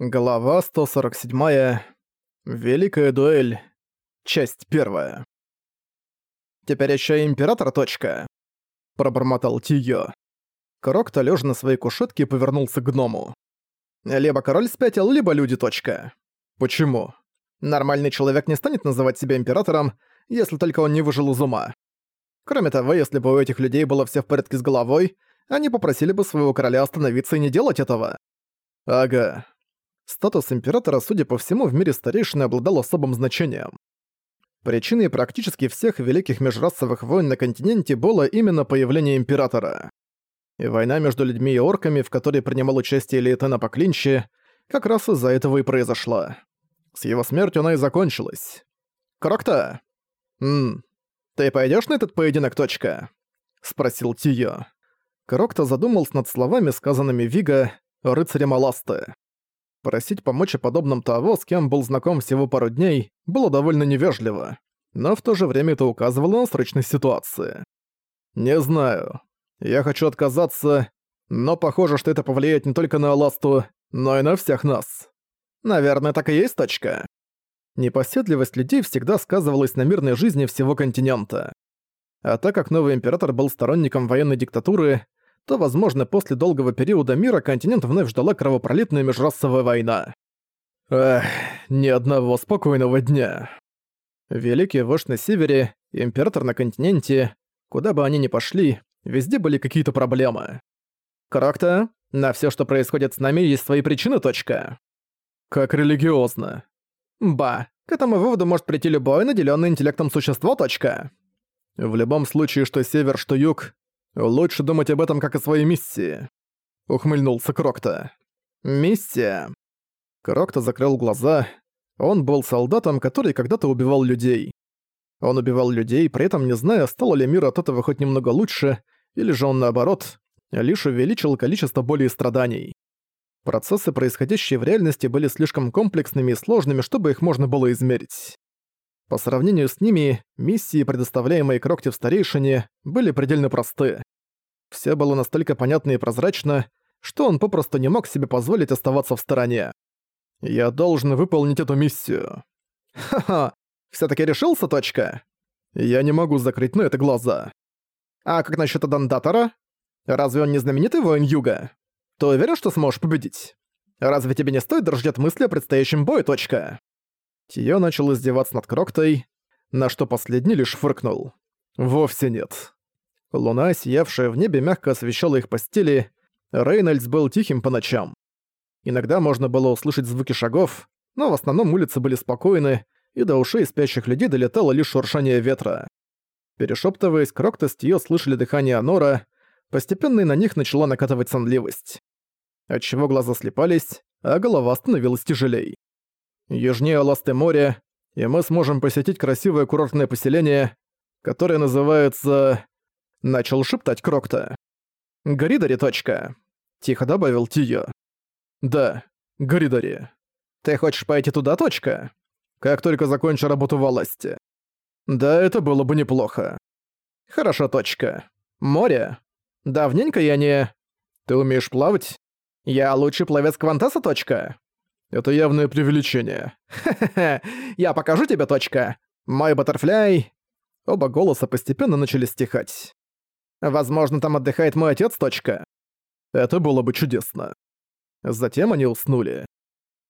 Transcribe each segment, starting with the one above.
Глава 147. Великая дуэль. Часть первая. «Теперь еще и император, точка!» Пробормотал Тиё. Крокто, лежа на своей кушетке, повернулся к гному. «Либо король спятил, либо люди, точка. Почему? Нормальный человек не станет называть себя императором, если только он не выжил из ума. Кроме того, если бы у этих людей было все в порядке с головой, они попросили бы своего короля остановиться и не делать этого. Ага, статус императора, судя по всему, в мире старейшины обладал особым значением. Причиной практически всех великих межрасовых войн на континенте было именно появление императора. И война между людьми и орками, в которой принимал участие Лейтена по клинче, как раз из-за этого и произошла. С его смертью она и закончилась. «Крокта!» «Ммм, ты пойдешь на этот поединок, точка?» — спросил Тио. Крокта задумался над словами, сказанными Вига, рыцарем Аласты. Просить помочь о подобном того, с кем был знаком всего пару дней, было довольно невежливо. Но в то же время это указывало на срочность ситуации. «Не знаю. Я хочу отказаться, но похоже, что это повлияет не только на Аласту, но и на всех нас. Наверное, так и есть точка». Непоседливость людей всегда сказывалась на мирной жизни всего континента. А так как новый император был сторонником военной диктатуры, то, возможно, после долгого периода мира континент вновь ждала кровопролитная межрасовая война. Эх, ни одного спокойного дня. Великий вождь на севере, император на континенте, куда бы они ни пошли, везде были какие-то проблемы. Крокта, на все, что происходит с нами, есть свои причины, точка. Как религиозно. Ба, к этому выводу может прийти любое наделенное интеллектом существо, точка. В любом случае, что север, что юг, Лучше думать об этом как о своей миссии. Ухмыльнулся Крокта. Миссия. Крокта закрыл глаза. Он был солдатом, который когда-то убивал людей. Он убивал людей, при этом не зная, стало ли мир от этого хоть немного лучше, или же он наоборот, лишь увеличил количество боли и страданий. Процессы, происходящие в реальности, были слишком комплексными и сложными, чтобы их можно было измерить. По сравнению с ними, миссии, предоставляемые Крокте в Старейшине, были предельно просты. Все было настолько понятно и прозрачно, что он попросту не мог себе позволить оставаться в стороне. «Я должен выполнить эту миссию». «Ха-ха, всё-таки решился, точка?» «Я не могу закрыть на это глаза». «А как насчёт Адандатора? Разве он не знаменитый воин Юга? Ты уверен, что сможешь победить? Разве тебе не стоит дрожать мысли о предстоящем бою, точка?» Тио начал издеваться над Кроктой, на что последний лишь фыркнул. «Вовсе нет». Луна, сиявшая в небе, мягко освещала их постели. Рейнольдс был тихим по ночам. Иногда можно было услышать звуки шагов, но в основном улицы были спокойны, и до ушей спящих людей долетало лишь шуршание ветра. Перешептываясь, Крокта с Тио слышали дыхание Анора, постепенно и на них начала накатывать сонливость. Отчего глаза слепались, а голова становилась тяжелей. Южнее Ласты моря, и мы сможем посетить красивое курортное поселение, которое называется... Начал шептать Крокта. «Горидари, точка», — тихо добавил Тио. «Да, Горидари. Ты хочешь пойти туда, точка? Как только закончу работу в власти. Да, это было бы неплохо. Хорошо, точка. Море? Давненько я не... Ты умеешь плавать? Я лучший пловец Квантаса, точка. Это явное преувеличение. Ха-ха-ха, я покажу тебе, точка. Мой баттерфляй. Оба голоса постепенно начали стихать. Возможно, там отдыхает мой отец, точка. Это было бы чудесно. Затем они уснули.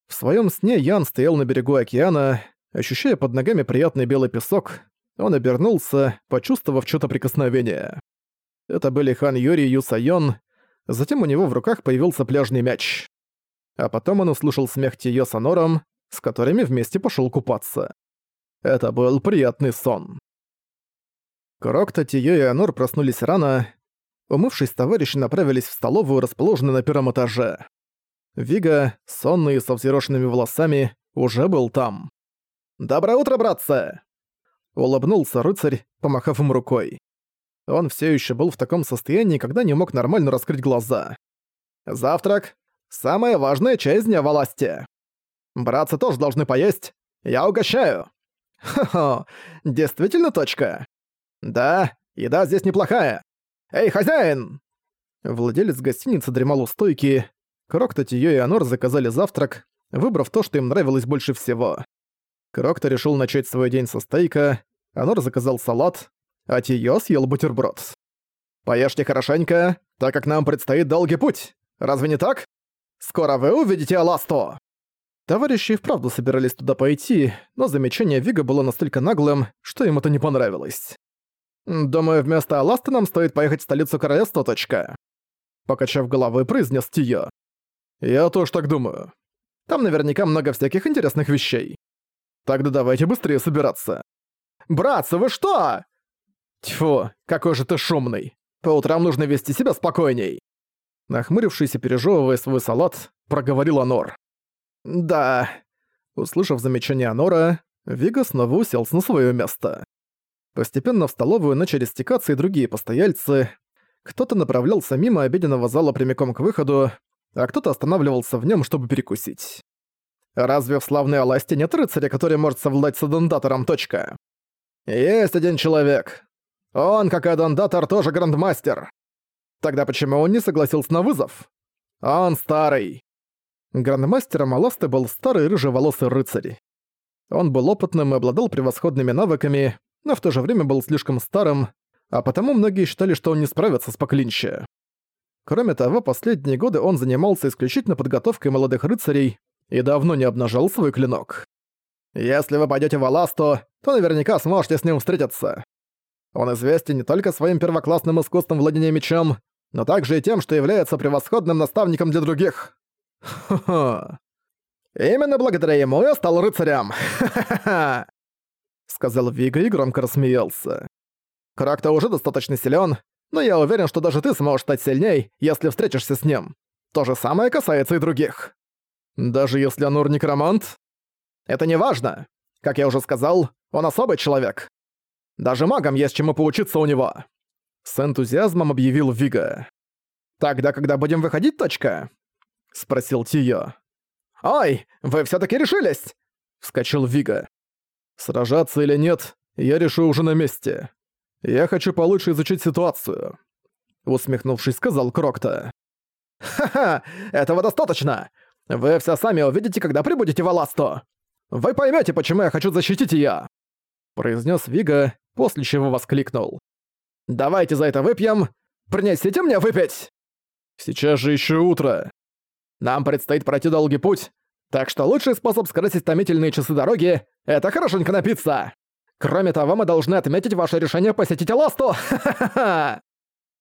В своем сне Ян стоял на берегу океана, ощущая под ногами приятный белый песок. Он обернулся, почувствовав что-то прикосновение. Это были Хан Юри и Ю Сайон. Затем у него в руках появился пляжный мяч а потом он услышал смех Тиё с Анором, с которыми вместе пошел купаться. Это был приятный сон. Крокта, Тиё и Анор проснулись рано. Умывшись, товарищи направились в столовую, расположенную на первом этаже. Вига, сонный и со взъерошенными волосами, уже был там. «Доброе утро, братцы!» Улыбнулся рыцарь, помахав им рукой. Он все еще был в таком состоянии, когда не мог нормально раскрыть глаза. «Завтрак? Самая важная часть дня власти. Братцы тоже должны поесть. Я угощаю. Хо-хо, действительно точка. Да, еда здесь неплохая. Эй, хозяин! Владелец гостиницы дремал у стойки. Крокто, Тиё и Анор заказали завтрак, выбрав то, что им нравилось больше всего. Крокто решил начать свой день со стейка, Анор заказал салат, а Тиё съел бутерброд. «Поешьте хорошенько, так как нам предстоит долгий путь. Разве не так? Скоро вы увидите Аласту!» Товарищи вправду собирались туда пойти, но замечание Вига было настолько наглым, что им это не понравилось. «Думаю, вместо Аласты нам стоит поехать в столицу королевства, точка». Покачав головой, произнес Тио. «Я тоже так думаю. Там наверняка много всяких интересных вещей. Тогда давайте быстрее собираться». «Братцы, вы что?» «Тьфу, какой же ты шумный. По утрам нужно вести себя спокойней». Нахмурившись и пережевывая свой салат, проговорил Анор. «Да». Услышав замечание Анора, Вига снова уселся на свое место. Постепенно в столовую начали стекаться и другие постояльцы. Кто-то направлялся мимо обеденного зала прямиком к выходу, а кто-то останавливался в нем, чтобы перекусить. Разве в славной Аласте нет рыцаря, который может совладать с Адендатором, точка? Есть один человек. Он, как и Адендатор, тоже грандмастер. Тогда почему он не согласился на вызов? Он старый. Грандмастером Аласты был старый рыжеволосый рыцарь. Он был опытным и обладал превосходными навыками, но в то же время был слишком старым, а потому многие считали, что он не справится с поклинча. Кроме того, последние годы он занимался исключительно подготовкой молодых рыцарей и давно не обнажал свой клинок. Если вы пойдете в Аласту, то наверняка сможете с ним встретиться. Он известен не только своим первоклассным искусством владения мечом, но также и тем, что является превосходным наставником для других. Именно благодаря ему я стал рыцарем. Сказал Вига и громко рассмеялся. Крак-то уже достаточно силен, но я уверен, что даже ты сможешь стать сильней, если встретишься с ним. То же самое касается и других. Даже если Анур некромант? Это не важно. Как я уже сказал, он особый человек. Даже магам есть чему поучиться у него. С энтузиазмом объявил Вига. «Тогда, когда будем выходить, точка?» — спросил Тио. «Ой, вы все таки решились!» — вскочил Вига. «Сражаться или нет, я решу уже на месте. Я хочу получше изучить ситуацию», — усмехнувшись, сказал Крокта. «Ха-ха, этого достаточно! Вы все сами увидите, когда прибудете в Аласту! Вы поймете, почему я хочу защитить ее!» произнес Вига, после чего воскликнул. «Давайте за это выпьем! Принесите мне выпить!» «Сейчас же еще утро!» Нам предстоит пройти долгий путь, так что лучший способ скрасить томительные часы дороги — это хорошенько напиться. Кроме того, мы должны отметить ваше решение посетить Аласту.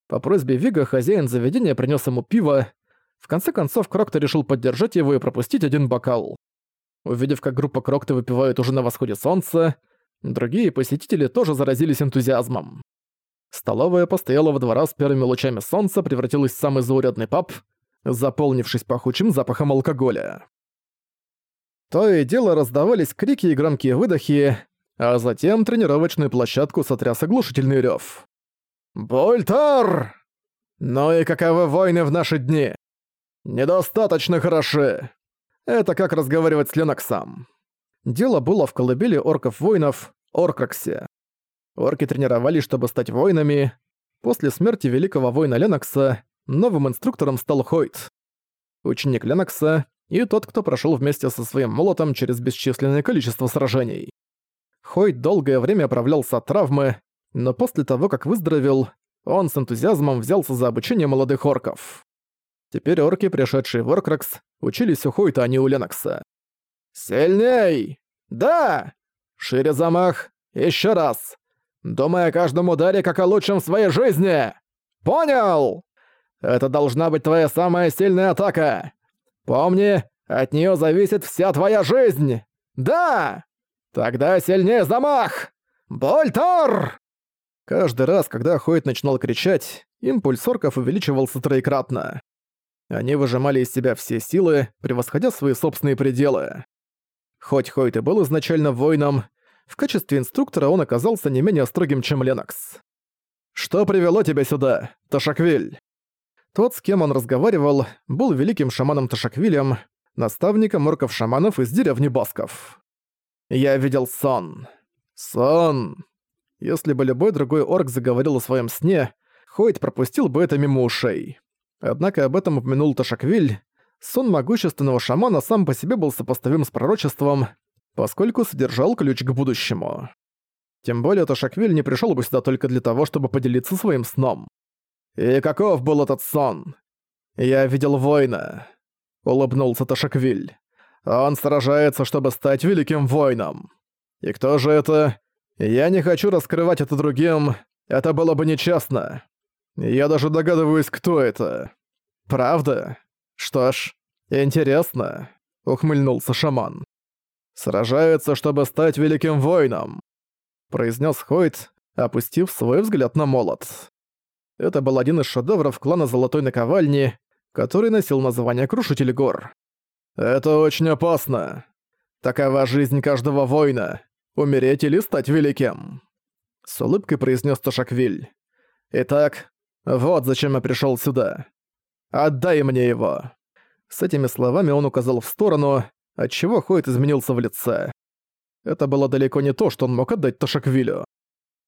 По просьбе Вига хозяин заведения принес ему пиво. В конце концов, Крокто решил поддержать его и пропустить один бокал. Увидев, как группа Крокто выпивает уже на восходе солнца, другие посетители тоже заразились энтузиазмом. Столовая постояла во двора с первыми лучами солнца, превратилась в самый заурядный паб — заполнившись пахучим запахом алкоголя. То и дело раздавались крики и громкие выдохи, а затем тренировочную площадку сотряс оглушительный рёв. «Больтар! Ну и каковы войны в наши дни? Недостаточно хороши!» Это как разговаривать с Леноксом. Дело было в колыбели орков-воинов, Оркраксе. Орки тренировались, чтобы стать воинами. После смерти великого воина Ленокса новым инструктором стал Хойт. Ученик Ленокса и тот, кто прошел вместе со своим молотом через бесчисленное количество сражений. Хойт долгое время оправлялся от травмы, но после того, как выздоровел, он с энтузиазмом взялся за обучение молодых орков. Теперь орки, пришедшие в Оркракс, учились у Хойта, а не у Ленокса. «Сильней! Да! Шире замах! Еще раз! Думай о каждом ударе, как о лучшем в своей жизни! Понял?» Это должна быть твоя самая сильная атака. Помни, от нее зависит вся твоя жизнь. Да! Тогда сильнее замах! Больтор! Каждый раз, когда Хойт начинал кричать, импульс орков увеличивался троекратно. Они выжимали из себя все силы, превосходя свои собственные пределы. Хоть Хойт и был изначально воином, в качестве инструктора он оказался не менее строгим, чем Ленокс. «Что привело тебя сюда, Ташаквиль?» Тот, с кем он разговаривал, был великим шаманом Ташаквилем, наставником орков-шаманов из деревни Басков. Я видел сон. Сон. Если бы любой другой орк заговорил о своем сне, Хойт пропустил бы это мимо ушей. Однако об этом упомянул Ташаквиль, сон могущественного шамана сам по себе был сопоставим с пророчеством, поскольку содержал ключ к будущему. Тем более Тошаквиль не пришел бы сюда только для того, чтобы поделиться своим сном. «И каков был этот сон?» «Я видел воина», — улыбнулся Тошаквиль. «Он сражается, чтобы стать великим воином. И кто же это? Я не хочу раскрывать это другим, это было бы нечестно. Я даже догадываюсь, кто это. Правда? Что ж, интересно», — ухмыльнулся шаман. «Сражается, чтобы стать великим воином», — произнес Хойт, опустив свой взгляд на молот. Это был один из шедевров клана Золотой Наковальни, который носил название Крушитель гор. «Это очень опасно. Такова жизнь каждого воина — умереть или стать великим», — с улыбкой произнес Тошаквиль. «Итак, вот зачем я пришел сюда. Отдай мне его». С этими словами он указал в сторону, отчего Хойт изменился в лице. Это было далеко не то, что он мог отдать Тошаквилю.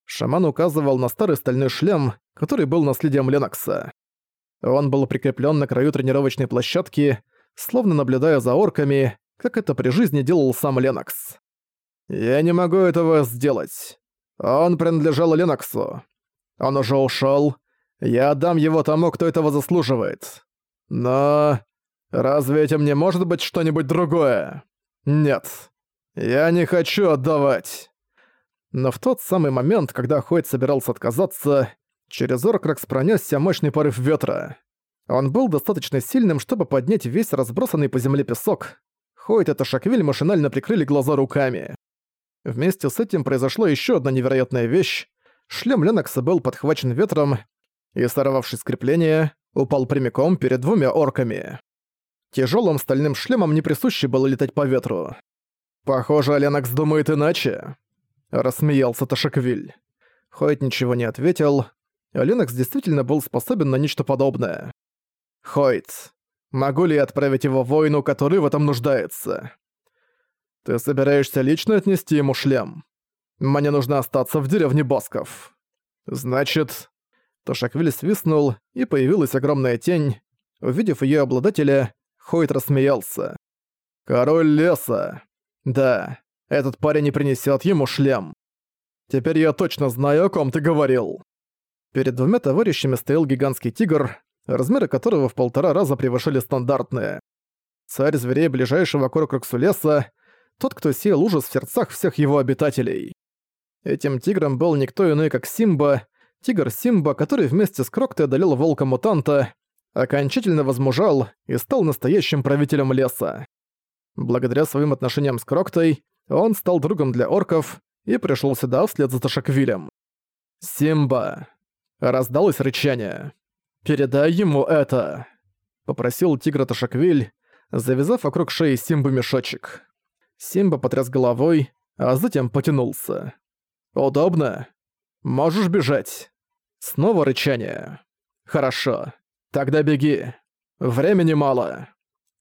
Шаман указывал на старый стальной шлем, который был наследием Ленокса. Он был прикреплен на краю тренировочной площадки, словно наблюдая за орками, как это при жизни делал сам Ленокс. «Я не могу этого сделать. Он принадлежал Леноксу. Он уже ушел. Я отдам его тому, кто этого заслуживает. Но... Разве этим не может быть что-нибудь другое? Нет. Я не хочу отдавать». Но в тот самый момент, когда Хойт собирался отказаться, через Оркракс пронесся мощный порыв ветра. Он был достаточно сильным, чтобы поднять весь разбросанный по земле песок. Хойт и Ташаквиль машинально прикрыли глаза руками. Вместе с этим произошла еще одна невероятная вещь. Шлем Ленокса был подхвачен ветром и, сорвавшись с крепления, упал прямиком перед двумя орками. Тяжелым стальным шлемом не присуще было летать по ветру. «Похоже, Ленокс думает иначе», Рассмеялся Ташаквиль. Хойт ничего не ответил. Ленокс действительно был способен на нечто подобное. «Хойт, могу ли я отправить его воину, который в этом нуждается?» «Ты собираешься лично отнести ему шлем? Мне нужно остаться в деревне Босков». «Значит...» Тошаквиль свистнул, и появилась огромная тень. Увидев ее обладателя, Хойт рассмеялся. «Король леса!» «Да, этот парень не принесет ему шлем. Теперь я точно знаю, о ком ты говорил. Перед двумя товарищами стоял гигантский тигр, размеры которого в полтора раза превышали стандартные. Царь зверей ближайшего к Оркроксу леса, тот, кто сеял ужас в сердцах всех его обитателей. Этим тигром был никто иной, как Симба, тигр Симба, который вместе с Кроктой одолел волка-мутанта, окончательно возмужал и стал настоящим правителем леса. Благодаря своим отношениям с Кроктой, он стал другом для орков и пришел сюда вслед за Ташаквилем. «Симба!» — раздалось рычание. «Передай ему это!» — попросил тигра Ташаквиль, завязав вокруг шеи Симбы мешочек. Симба потряс головой, а затем потянулся. «Удобно? Можешь бежать?» Снова рычание. «Хорошо. Тогда беги. Времени мало».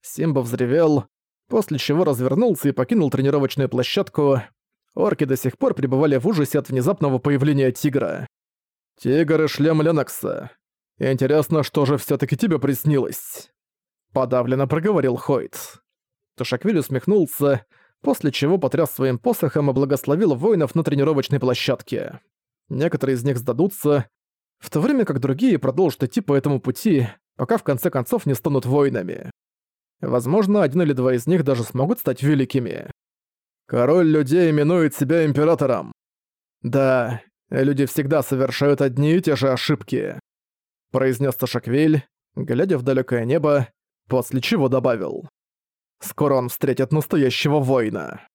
Симба взревел, после чего развернулся и покинул тренировочную площадку. Орки до сих пор пребывали в ужасе от внезапного появления тигра. «Тигр и шлем Ленокса. Интересно, что же всё таки тебе приснилось?» Подавленно проговорил Хойт. Тушаквиль усмехнулся, после чего потряс своим посохом и благословил воинов на тренировочной площадке. Некоторые из них сдадутся, в то время как другие продолжат идти по этому пути, пока в конце концов не станут воинами. Возможно, один или два из них даже смогут стать великими. Король людей именует себя императором. Да, люди всегда совершают одни и те же ошибки. Произнес Ташаквиль, глядя в далекое небо, после чего добавил. Скоро он встретит настоящего воина.